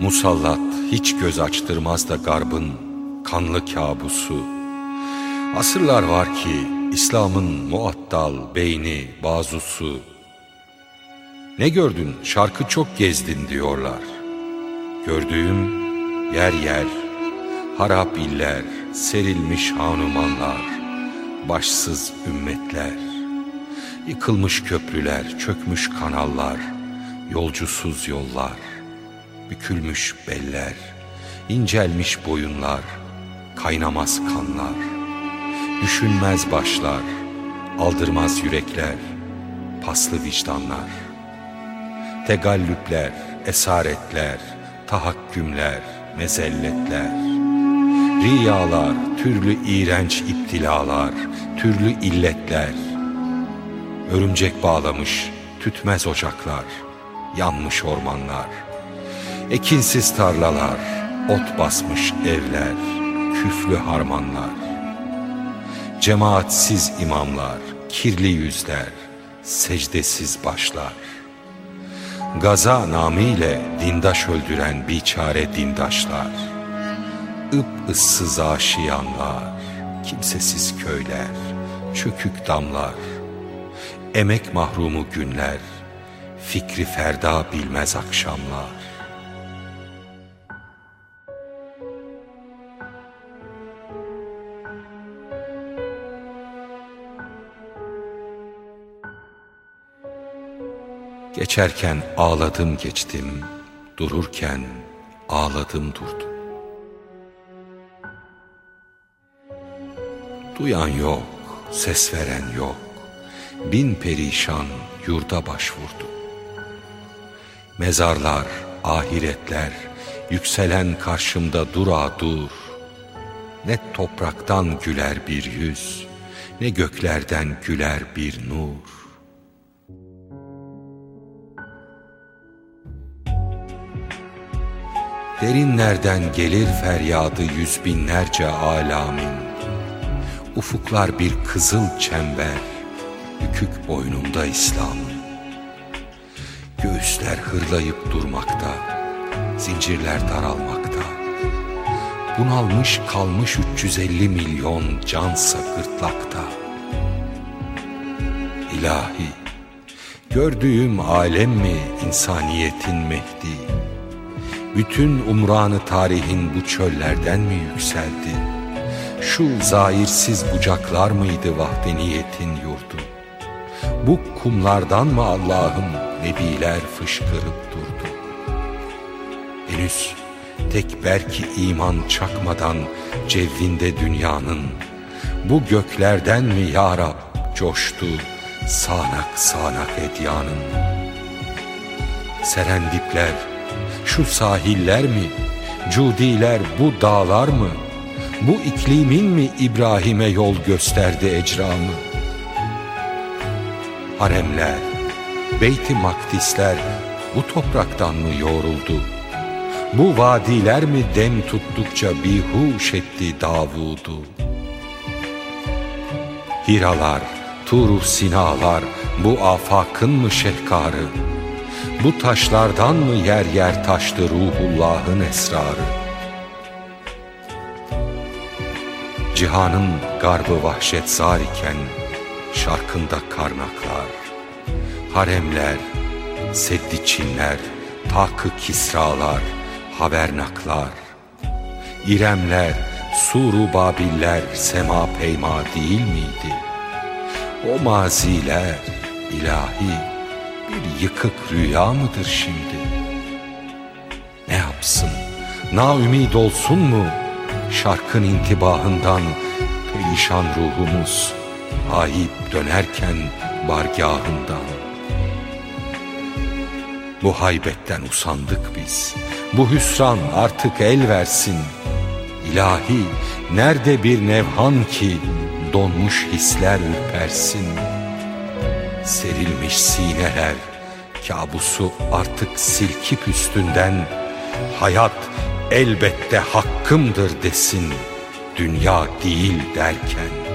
Musallat hiç göz açtırmaz da garbın kanlı kabusu. Asırlar var ki İslam'ın muattal beyni bazusu. Ne gördün şarkı çok gezdin diyorlar. Gördüğüm yer yer, harap iller, serilmiş hanumanlar, başsız ümmetler. Yıkılmış köprüler, çökmüş kanallar, yolcusuz yollar, bükülmüş beller, incelmiş boyunlar, kaynamaz kanlar, düşünmez başlar, aldırmaz yürekler, paslı vicdanlar, tegallüpler, esaretler, tahakkümler, mezelletler, riyalar, türlü iğrenç iptilalar, türlü illetler, örümcek bağlamış tütmez ocaklar, yanmış ormanlar, ekinsiz tarlalar, ot basmış evler, küflü harmanlar, cemaatsiz imamlar, kirli yüzler, secdesiz başlar, gaza namiyle dindaş öldüren biçare dindaşlar, ıp ıssız aşiyanlar, kimsesiz köyler, çökük damlar, emek mahrumu günler, fikri ferda bilmez akşamlar. Geçerken ağladım geçtim, dururken ağladım durdum. Duyan yok, ses veren yok, bin perişan yurda başvurdu. Mezarlar, ahiretler, yükselen karşımda dura dur. Ne topraktan güler bir yüz, ne göklerden güler bir nur. Derinlerden gelir feryadı yüz binlerce alamin? Ufuklar bir kızıl çember Bükük boynunda İslam Göğüsler hırlayıp durmakta Zincirler daralmakta. Bunalmış kalmış 350 milyon cansa gırtlakta İlahi Gördüğüm alem mi insaniyetin Mehdi bütün umranı tarihin bu çöllerden mi yükseldi? Şu zahirsiz bucaklar mıydı vahdeniyetin yurdu? Bu kumlardan mı Allah'ım nebiler fışkırıp durdu? Henüz tek belki iman çakmadan cevvinde dünyanın bu göklerden mi ya Rab coştu sanak sanak edyanın? Serendipler şu sahiller mi? Cudiler bu dağlar mı? Bu iklimin mi İbrahim'e yol gösterdi ecramı? Haremler, Beyt-i Makdisler bu topraktan mı yoğruldu? Bu vadiler mi dem tuttukça bihuş etti Davud'u? Hiralar, Tur Sinalar bu afakın mı şehkarı? Bu taşlardan mı yer yer taştı ruhullahın esrarı? Cihanın garbı vahşet zar iken şarkında karnaklar, haremler, seddi çinler, takı kisralar, havernaklar, İremler, suru babiller sema peyma değil miydi? O maziler ilahi bir yıkık rüya mıdır şimdi? Ne yapsın? Na ümid olsun mu? Şarkın intibahından perişan ruhumuz ayıp dönerken bargahından. Bu haybetten usandık biz. Bu hüsran artık el versin. İlahi nerede bir nevhan ki donmuş hisler ürpersin.'' Serilmiş sineler kabusu artık silkip üstünden Hayat elbette hakkımdır desin dünya değil derken